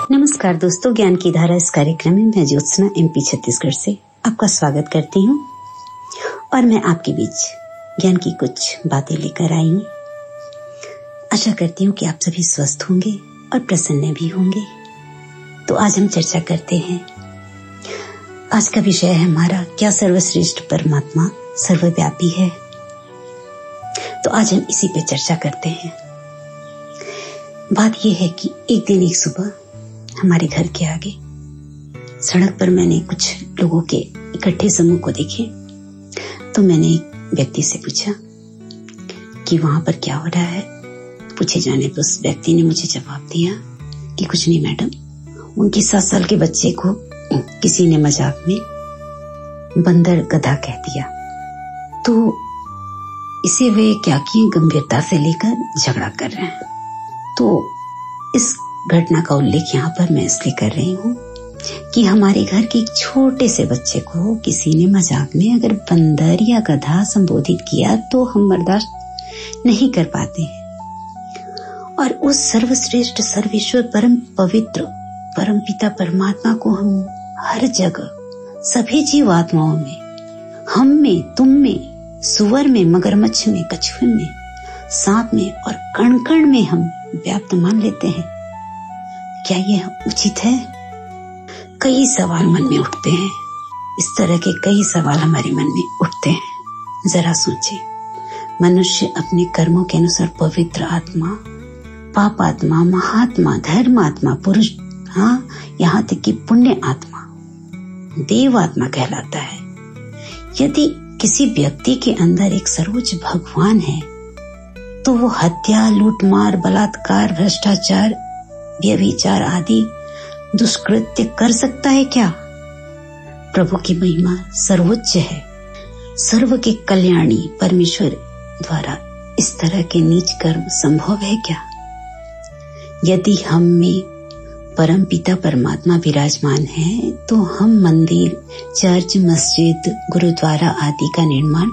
नमस्कार दोस्तों, ज्ञान की धारा इस कार्यक्रम में मैं ज्योत्सना एमपी छत्तीसगढ़ से आपका स्वागत करती हूँ। और मैं आपके बीच ज्ञान की कुछ बातें लेकर आई हूँ। आशा करती हूँ कि आप सभी स्वस्थ होंगे और प्रसन्न भी होंगे। तो आज हम चर्चा करते हैं, आज का विषय है हमारा, क्या सर्वश्रेष्ठ परमात्मा सर्वव्यापी है? तो आज हम इसी पे चर्चा करते हैं। बात यह है कि एक दिन एक सुबह हमारे घर के आगे। सड़क पर मैंने कुछ लोगों के इकट्ठे समूह को देखे। तो मैंने एक व्यक्ति से पूछा कि वहाँ पर क्या हो रहा है? पूछे जाने पर उस व्यक्ति ने मुझे जवाब दिया कि कुछ नहीं मैडम, उनके सात साल के बच्चे को किसी ने मज़ाक में बंदर गधा कह दिया। तो इसे वे क्या किए गंभीरता से लेकर झगड़ा कर रहे हैं? तो इस घटना का उल्लेख यहाँ पर मैं इसलिए कर रही हूँ कि हमारे घर के एक छोटे से बच्चे को किसी ने मज़ाक में अगर बंदर या गधा संबोधित किया तो हम बर्दाश्त नहीं कर पाते हैं। और उस सर्वश्रेष्ठ सर्वेश्वर परम पवित्र, परम पिता परमात्मा को हम हर जगह, सभी जीव आत्माओं में, हम में, तुम में, सुअर में, मगरमच्छ में, कछुए में, सांप में और कण कण में हम व्याप्त मान लेते हैं। क्या यह उचित है? कई सवाल मन में उठते हैं। इस तरह के कई सवाल हमारे मन में उठते हैं। जरा सोचे। मनुष्य अपने कर्मों के अनुसार पवित्र आत्मा, पाप आत्मा, महात्मा धर्म आत्मा पुरुष हाँ यहाँ तक कि पुण्य आत्मा, देव आत्मा कहलाता है। यदि किसी व्यक्ति के अंदर एक सर्वोच्च भगवान है तो वो हत्या, लूटमार, बलात्कार, भ्रष्टाचार व्यभिचार आदि दुष्कृत्य कर सकता है क्या? प्रभु की महिमा सर्वोच्च है। सर्व के कल्याणी परमेश्वर द्वारा इस तरह के नीच कर्म संभव है क्या? यदि हम में परम पिता परमात्मा विराजमान है तो हम मंदिर, चर्च, मस्जिद, गुरुद्वारा आदि का निर्माण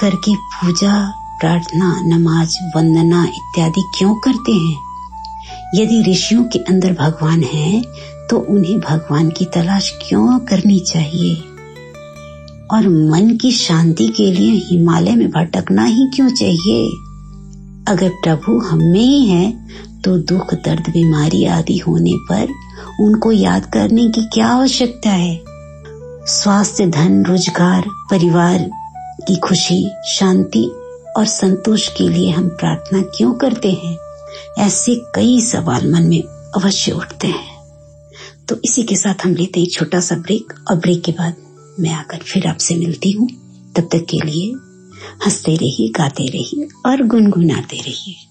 करके पूजा, प्रार्थना, नमाज़, वंदना इत्यादि क्यों करते हैं? यदि ऋषियों के अंदर भगवान है तो उन्हें भगवान की तलाश क्यों करनी चाहिए? और मन की शांति के लिए हिमालय में भटकना ही क्यों चाहिए? अगर प्रभु हम ही है तो दुख, दर्द, बीमारी आदि होने पर उनको याद करने की क्या आवश्यकता है? स्वास्थ्य, धन, रोज़गार, परिवार की खुशी, शांति और संतोष के लिए हम प्रार्थना क्यों करते हैं? ऐसे कई सवाल मन में अवश्य उठते हैं। तो इसी के साथ हम लेते हैं छोटा सा ब्रेक, और ब्रेक के बाद मैं आकर फिर आपसे मिलती हूँ। तब तक के लिए हँसते रहिए, गाते रहिए, और गुनगुनाते रहिए।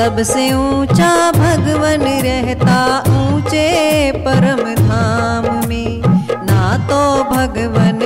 सबसे ऊँचा भगवन रहता ऊँचे परम धाम में। ना तो भगवन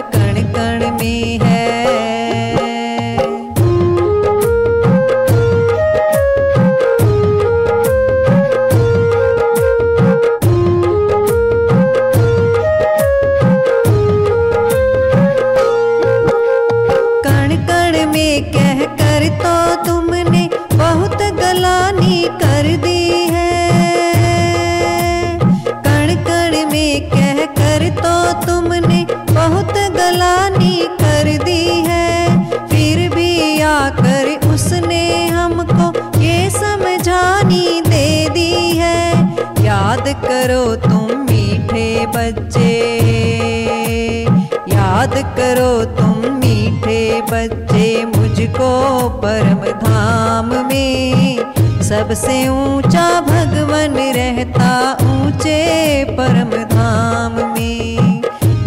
मुझको परम धाम में सबसे ऊँचा भगवन रहता ऊँचे परम धाम में।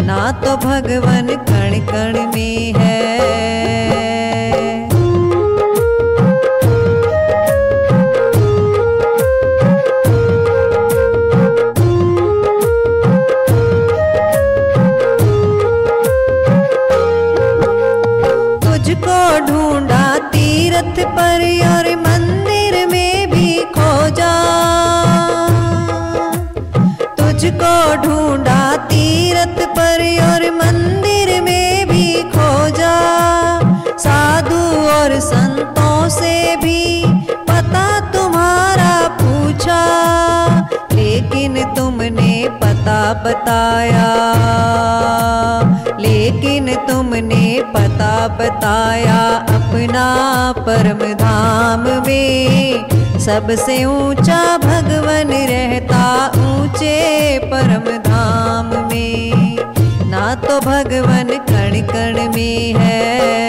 ना तो भगवन कण कण में है पता तुम्हारा पूछा, लेकिन तुमने पता बताया। लेकिन तुमने पता बताया अपना परम धाम में। सबसे ऊँचा भगवन रहता ऊँचे परम धाम में। ना तो भगवन कण कण में है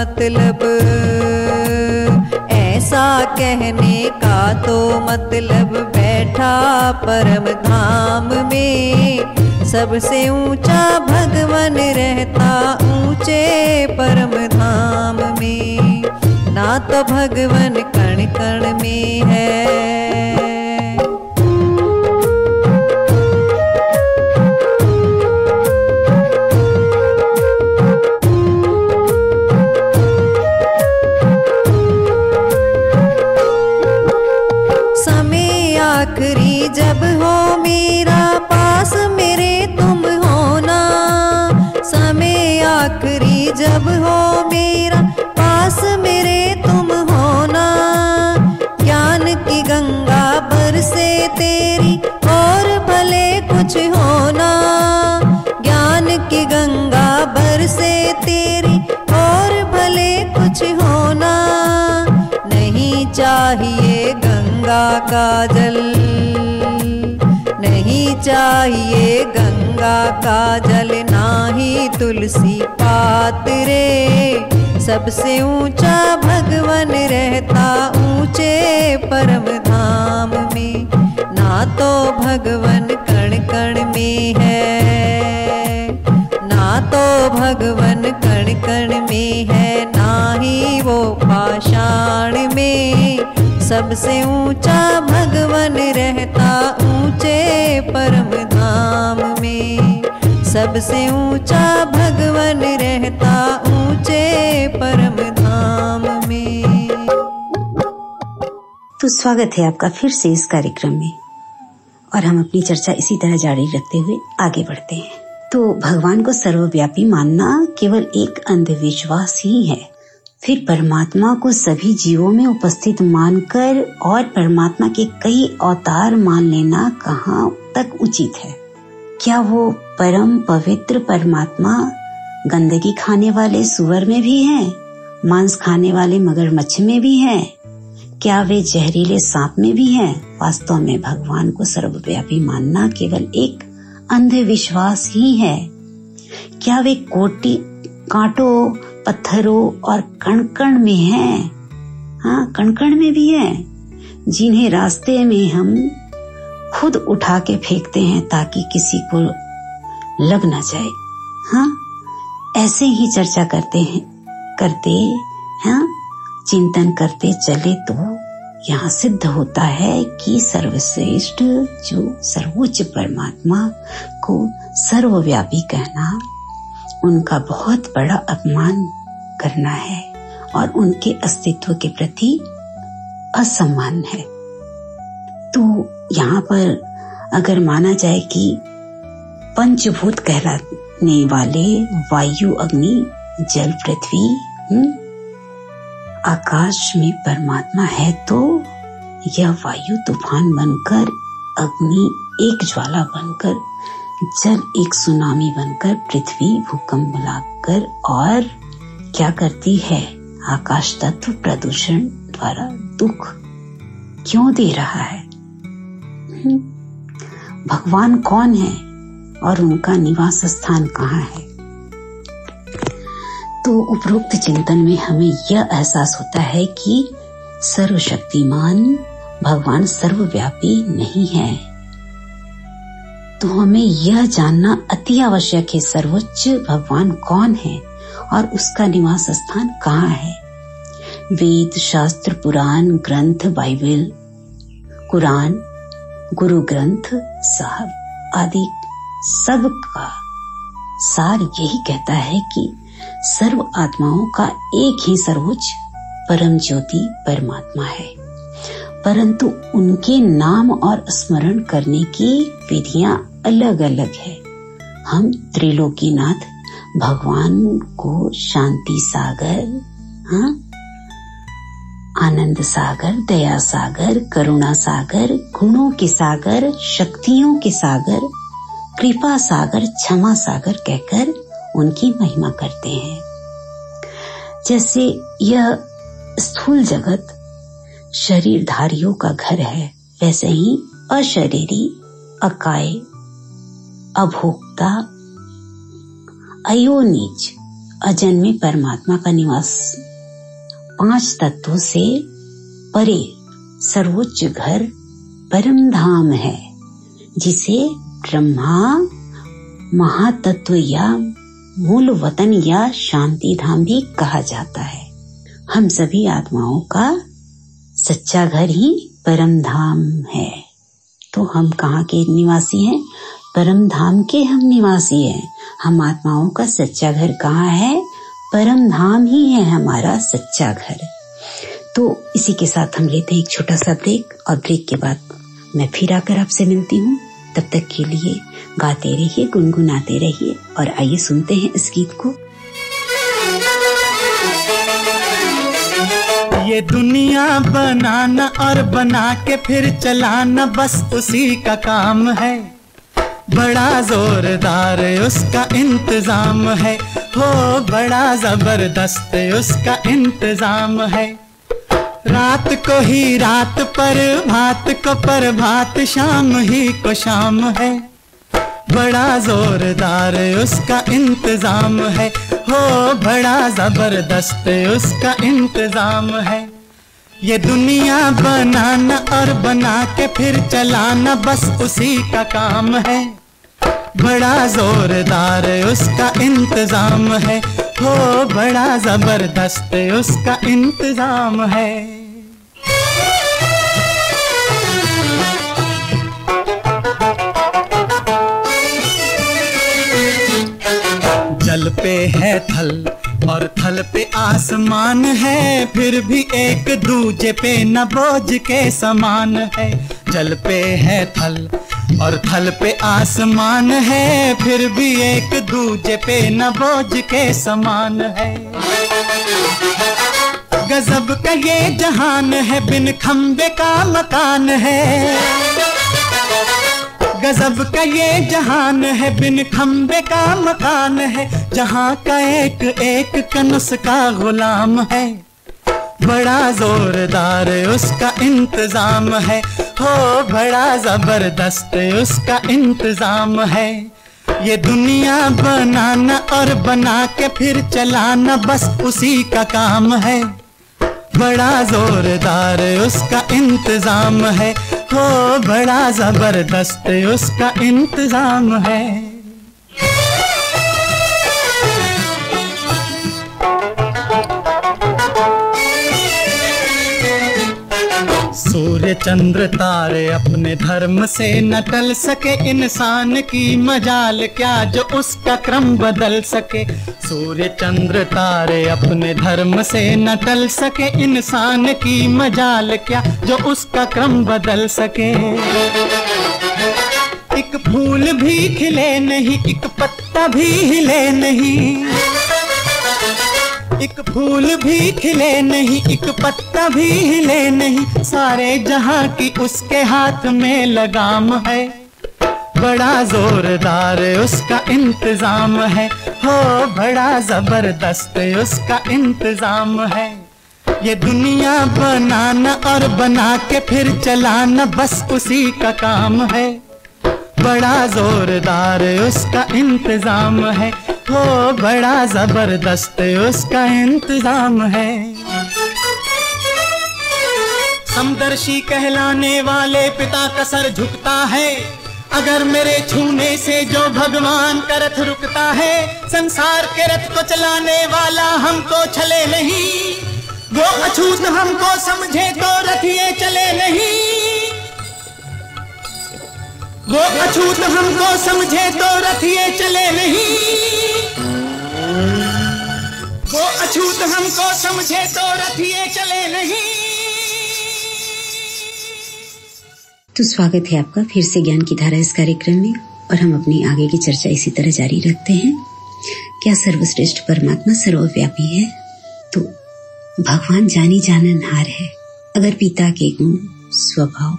मतलब। ऐसा कहने का तो मतलब बैठा परम धाम में। सबसे ऊँचा भगवन रहता ऊँचे परम धाम में। ना तो भगवन कण कण में है। का जल नहीं चाहिए गंगा का जल ना ही तुलसी पात रे सबसे ऊँचा भगवन रहता ऊँचे परम धाम में। ना तो भगवन कण कण में है। ना तो भगवन कण कण में है ना ही वो पाषाण में। सबसे ऊँचा भगवन रहता ऊँचे परम धाम में। सबसे ऊँचा भगवन रहता ऊँचे परम धाम में। तो स्वागत है आपका फिर से इस कार्यक्रम में। और हम अपनी चर्चा इसी तरह जारी रखते हुए आगे बढ़ते हैं। तो भगवान को सर्वव्यापी मानना केवल एक अंधविश्वास ही है। फिर परमात्मा को सभी जीवों में उपस्थित मानकर और परमात्मा के कई अवतार मान लेना कहाँ तक उचित है? क्या वो परम पवित्र परमात्मा गंदगी खाने वाले सुअर में भी है? मांस खाने वाले मगरमच्छ में भी है? क्या वे जहरीले सांप में भी है? वास्तव में भगवान को सर्वव्यापी मानना केवल एक अंधविश्वास ही है। क्या वे कोटि कांटों पत्थरों और कण कण में है। हाँ कण कण में भी है। जिन्हें रास्ते में हम खुद उठा के फेंकते हैं ताकि किसी को लग ना जाए। हाँ ऐसे ही चर्चा करते हैं, करते हाँ चिंतन करते चले तो यहाँ सिद्ध होता है कि सर्वश्रेष्ठ, जो सर्वोच्च परमात्मा को सर्वव्यापी कहना, उनका बहुत बड़ा अपमान करना है और उनके अस्तित्व के प्रति असम्मान है। तो यहाँ पर अगर माना जाए कि पंचभूत कहलाने वाले वायु अग्नि जल पृथ्वी हम्म, आकाश में परमात्मा है तो यह वायु तूफ़ान बनकर अग्नि एक ज्वाला बनकर जल एक सुनामी बनकर पृथ्वी भूकंप बुलाकर और क्या करती है? आकाश तत्व प्रदूषण द्वारा दुख क्यों दे रहा है? हम्म, भगवान कौन है और उनका निवास स्थान कहाँ है? तो उपरोक्त चिंतन में हमें यह एहसास होता है कि सर्वशक्तिमान भगवान सर्वव्यापी नहीं है। तो हमें यह जानना अति आवश्यक है सर्वोच्च भगवान कौन है? और उसका निवास स्थान कहाँ है? वेद, शास्त्र, पुराण, ग्रंथ, बाइबल, कुरान, गुरु ग्रंथ, साहब आदि सब का सार यही कहता है कि सर्व आत्माओं का एक ही सर्वोच्च परम ज्योति परमात्मा है। परंतु उनके नाम और स्मरण करने की विधियाँ अलग अलग है। हम त्रिलोकीनाथ भगवान को शांति सागर हाँ? आनंद सागर, दया सागर, करुणा सागर, गुणों के सागर, शक्तियों के सागर, कृपा सागर, क्षमा सागर कहकर उनकी महिमा करते हैं। जैसे यह स्थूल जगत शरीरधारियों का घर है, वैसे ही अशरीरी, अकाय, अभोक्ता अयोनिज अजन्मे परमात्मा का निवास। पाँच तत्वों से परे सर्वोच्च घर परम धाम है, जिसे ब्रह्मा, महातत्व या मूल वतन या शांति धाम भी कहा जाता है। हम सभी आत्माओं का सच्चा घर ही परम धाम है। तो हम कहाँ के निवासी हैं? परम धाम के हम निवासी हैं। हम आत्माओं का सच्चा घर कहाँ है? परम धाम ही है हमारा सच्चा घर। तो इसी के साथ हम लेते हैं एक छोटा सा ब्रेक और ब्रेक के बाद मैं फिर आकर आपसे मिलती हूँ। तब तक के लिए गाते रहिए, गुनगुनाते रहिए और आइए सुनते हैं इस गीत को। ये दुनिया बनाना और बना के फिर चलाना बस उसी का काम है। बड़ा जोरदार उसका इंतज़ाम है। हो, बड़ा ज़बरदस्त उसका इंतज़ाम है। रात को ही रात, पर भात को पर भात, शाम ही को शाम है। बड़ा जोरदार उसका इंतज़ाम है। हो, बड़ा ज़बरदस्त उसका इंतज़ाम है। ये दुनिया बनाना और बना के फिर चलाना, बस उसी का काम है। बड़ा जोरदार उसका इंतज़ाम है। हो, बड़ा ज़बरदस्त उसका इंतज़ाम है। जल पे है थल और थल पे आसमान है, फिर भी एक दूजे पे न बोझ के समान है। जल पे है थल और थल पे आसमान है, फिर भी एक दूजे पे न बोझ के समान है। गजब का ये जहान है, बिन खम्बे का मकान है। गजब का ये जहान है, बिन खम्बे का मकान है, जहाँ का एक एक कनस का गुलाम है। बड़ा जोरदार उसका इंतज़ाम है, हो बड़ा ज़बरदस्त उसका इंतज़ाम है। ये दुनिया बनाना और बना के फिर चलाना बस उसी का काम है। बड़ा जोरदार उसका इंतज़ाम है हो बड़ा ज़बरदस्त उसका इंतज़ाम है। सूर्य चंद्र तारे अपने धर्म से न टल सके इंसान की मजाल, क्या जो उसका क्रम बदल सके? सूर्य चंद्र तारे अपने धर्म से न टल सके इंसान की मजाल, क्या जो उसका क्रम बदल सके? एक फूल भी खिले नहीं, एक पत्ता भी हिले नहीं। एक फूल भी खिले नहीं, एक पत्ता भी हिले नहीं, सारे जहाँ की उसके हाथ में लगाम है। बड़ा जोरदार उसका इंतज़ाम है, हो बड़ा ज़बरदस्त उसका इंतज़ाम है। ये दुनिया बनाना और बना के फिर चलाना बस उसी का काम है। बड़ा जोरदार उसका इंतज़ाम है। हो बड़ा ज़बरदस्त उसका इंतज़ाम है। समदर्शी कहलाने वाले पिता का सर झुकता है। अगर मेरे छूने से जो भगवान का रथ रुकता है, संसार के रथ को चलाने वाला हमको छले नहीं। वो अछूत हमको समझे तो रथ ये चले नहीं। वो अछूत हमको समझे तो रथ ये चले नहीं। वो अछूत हमको समझे तो रथ ये चले नहीं। तो स्वागत है आपका फिर से ज्ञान की धारा इस कार्यक्रम में, और हम अपनी आगे की चर्चा इसी तरह जारी रखते हैं। क्या सर्वश्रेष्ठ परमात्मा सर्वव्यापी है? तो भगवान जानी जाननहार है। अगर पिता के गुण, स्वभाव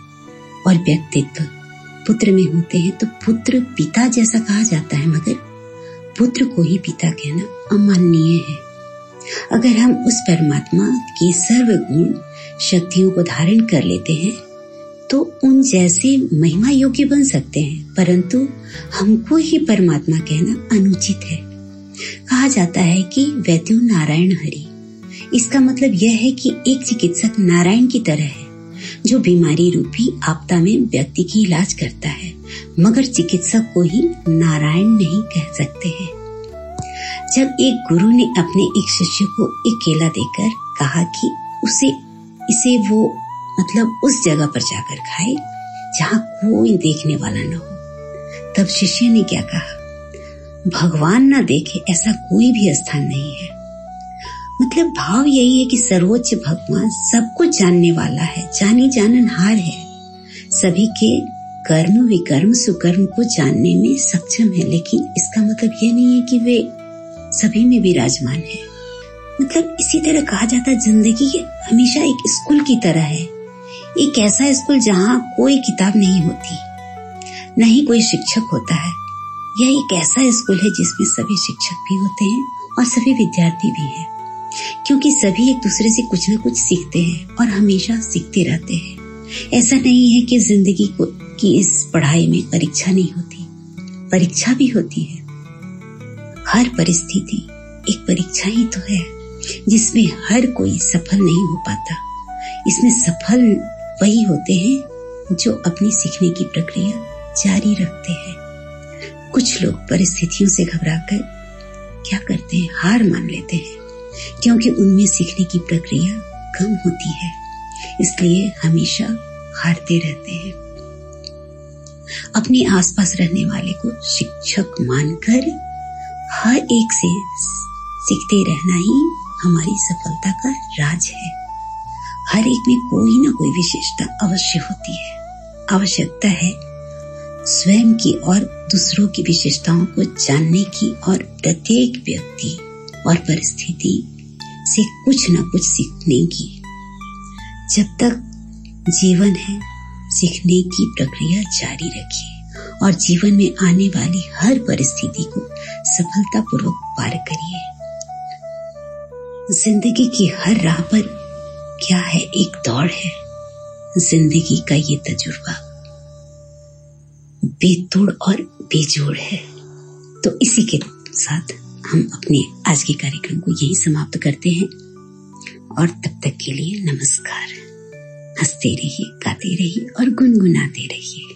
और व्यक्तित्व पुत्र में होते हैं तो पुत्र पिता जैसा कहा जाता है, मगर पुत्र को ही पिता कहना अमाननीय है। अगर हम उस परमात्मा के सर्व गुण शक्तियों को धारण कर लेते हैं तो उन जैसे महिमा योग्य बन सकते हैं, परंतु हमको ही परमात्मा कहना अनुचित है। कहा जाता है कि वैद्यो नारायण हरि। इसका मतलब यह है कि एक चिकित्सक नारायण की तरह है। जो बीमारी रूपी आपदा में व्यक्ति की इलाज करता है, मगर चिकित्सक को ही नारायण नहीं कह सकते हैं। जब एक गुरु ने अपने एक शिष्य को एक केला देकर कहा कि उसे, इसे वो मतलब उस जगह पर जाकर खाए, जहाँ कोई देखने वाला न हो। तब शिष्य ने क्या कहा? भगवान न देखे ऐसा कोई भी स्थान नहीं है। मतलब भाव यही है कि सर्वोच्च भगवान सब कुछ जानने वाला है, जानी जाननहार है। सभी के कर्म, विकर्म, सुकर्म को जानने में सक्षम है, लेकिन इसका मतलब यह नहीं है कि वे सभी में विराजमान है। मतलब इसी तरह कहा जाता है, ज़िंदगी हमेशा एक स्कूल की तरह है। एक ऐसा स्कूल जहाँ कोई किताब नहीं होती, न ही कोई शिक्षक होता है। यह एक ऐसा स्कूल है जिसमें सभी शिक्षक भी होते हैं और सभी विद्यार्थी भी हैं। क्योंकि सभी एक दूसरे से कुछ न कुछ सीखते हैं और हमेशा सीखते रहते हैं। ऐसा नहीं है कि ज़िंदगी को, की इस पढ़ाई में परीक्षा नहीं होती। परीक्षा भी होती है। हर परिस्थिति एक परीक्षा ही तो है, जिसमें हर कोई सफल नहीं हो पाता। इसमें सफल वही होते हैं जो अपनी सीखने की प्रक्रिया जारी रखते हैं। कुछ लोग परिस्थितियों से घबराकर क्या करते हैं? हार मान लेते हैं। क्योंकि उनमें सीखने की प्रक्रिया कम होती है। इसलिए हमेशा हारते रहते हैं। अपने आसपास रहने वाले को शिक्षक मानकर हर एक से सीखते रहना ही हमारी सफलता का राज है। हर एक में कोई ना कोई विशेषता अवश्य होती है। आवश्यकता है स्वयं की और दूसरों की विशेषताओं को जानने की और प्रत्येक व्यक्ति और परिस्थिति से कुछ न कुछ सीखने की जब तक जीवन है, सीखने की प्रक्रिया जारी रखिए और जीवन में आने वाली हर परिस्थिति को सफलतापूर्वक पार करिए। ज़िंदगी की हर राह पर क्या है? एक दौड़ है। ज़िंदगी का ये तजुर्बा बेतोड़ और बेजोड़ है। तो इसी के साथ हम अपने आज के कार्यक्रम को यही समाप्त करते हैं। और तब तक के लिए नमस्कार। हँसते रहिए, गाते रहिए और गुनगुनाते रहिए।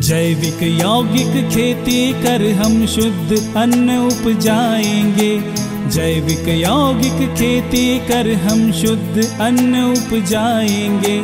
जैविक यौगिक खेती कर हम शुद्ध अन्न उपजाएँगे। जैविक यौगिक खेती कर हम शुद्ध अन्न उपजाएँगे।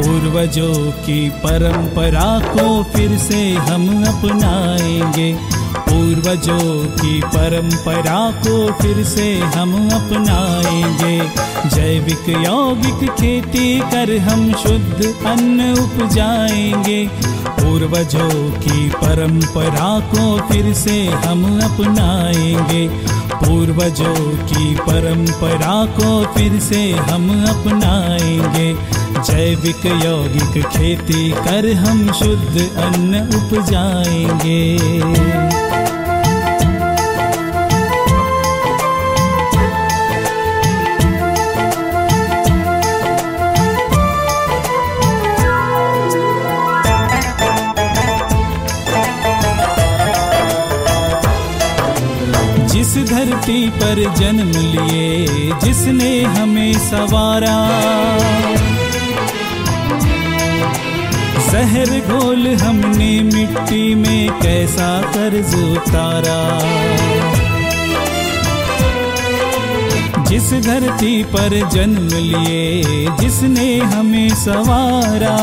पूर्वजों की परंपरा को फिर से हम अपनाएँगे। पूर्वजों की परंपरा को फिर से हम अपनाएँगे। जैविक, यौगिक खेती कर हम शुद्ध अन्न उपजाएँगे। पूर्वजों की परंपरा को फिर से हम अपनाएँगे। पूर्वजों की परंपरा को फिर से हम अपनाएँगे। जैविक, यौगिक खेती कर हम शुद्ध अन्न उपजाएँगे। धरती पर जन्म लिए, जिसने हमें सवारा। जहर घोल हमने मिट्टी में, कैसा कर्ज उतारा। जिस धरती पर जन्म लिए, जिसने हमें सवारा।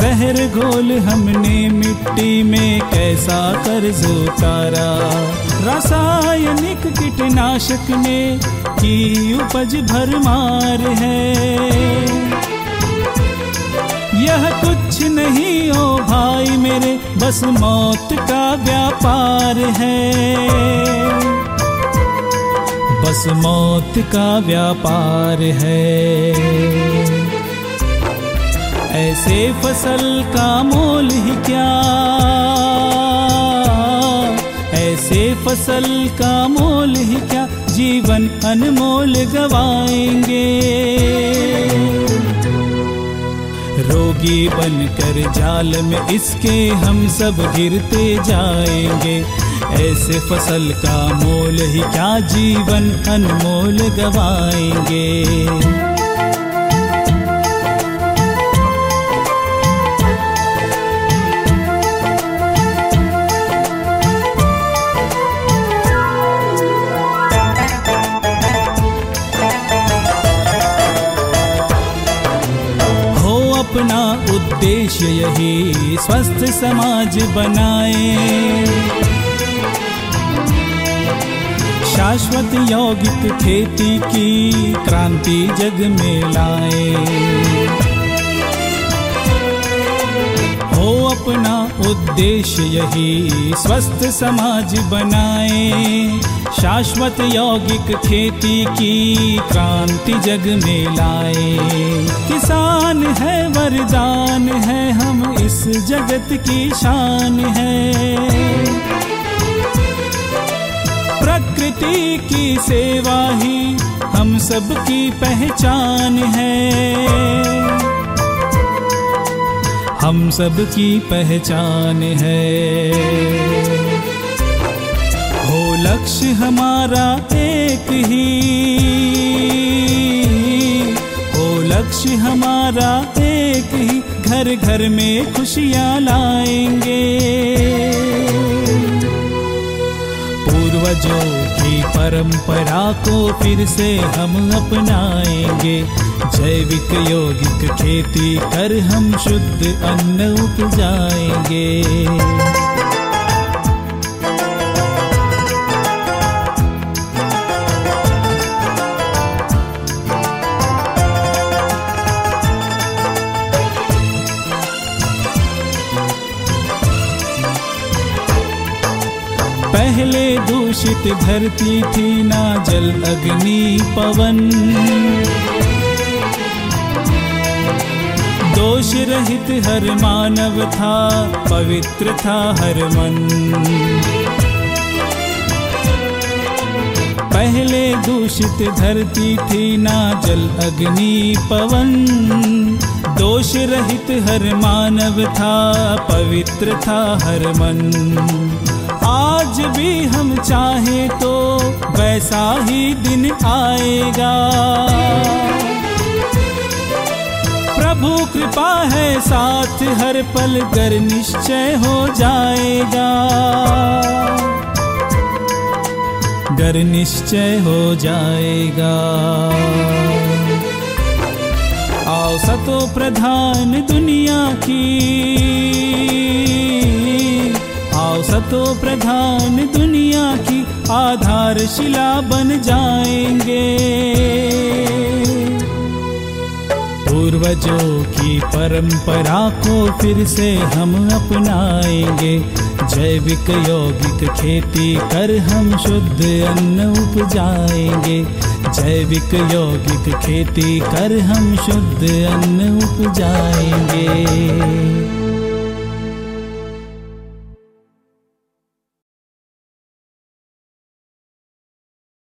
जहर घोल हमने मिट्टी में, कैसा कर्ज उतारा। रासायनिक कीटनाशक ने की उपज भरमार है। यह कुछ नहीं ओ भाई मेरे, बस मौत का व्यापार है। बस मौत का व्यापार है। ऐसे फ़सल का मोल ही क्या? फ़सल का मोल ही क्या? जीवन अनमोल गवाएँगे। रोगी बनकर जाल में इसके हम सब गिरते जाएँगे। ऐसे फ़सल का मोल ही क्या? जीवन अनमोल गवाएँगे। अपना उद्देश्य यही स्वस्थ समाज बनाए। शाश्वत यौगिक खेती की क्रांति जग में लाए। अपना उद्देश्य यही, स्वस्थ समाज बनाए। शाश्वत यौगिक खेती की क्रांति जग में लाए। किसान है, वरदान है, हम इस जगत की शान है। प्रकृति की सेवा ही हम सबकी पहचान है। हम सब की पहचान है। हो लक्ष्य हमारा एक ही। हो लक्ष्य हमारा एक ही, घर घर में खुशियाँ लाएँगे। पूर्वजों की परंपरा को फिर से हम अपनाएँगे। जैविक यौगिक खेती कर हम शुद्ध अन्न उपजाएँगे। पहले दूषित धरती थी ना जल अग्नि पवन। दोष रहित हर मानव था, पवित्र था हर मन। पहले दूषित धरती थी ना जल अग्नि पवन। दोष रहित हर मानव था, पवित्र था हर मन। आज भी हम चाहें तो वैसा ही दिन आएगा। प्रभु कृपा है, साथ हर पल कर निश्चय हो जाएगा। डर निश्चय हो जाएगा। आओ सतो प्रधान दुनिया की। आओ सतो प्रधान दुनिया की, आधारशिला बन जाएँगे। पूर्वजों की परंपरा को फिर से हम अपनाएँगे। जैविक यौगिक खेती कर हम शुद्ध अन्न उपजाएँगे। जैविक यौगिक खेती कर हम शुद्ध अन्न उपजाएँगे।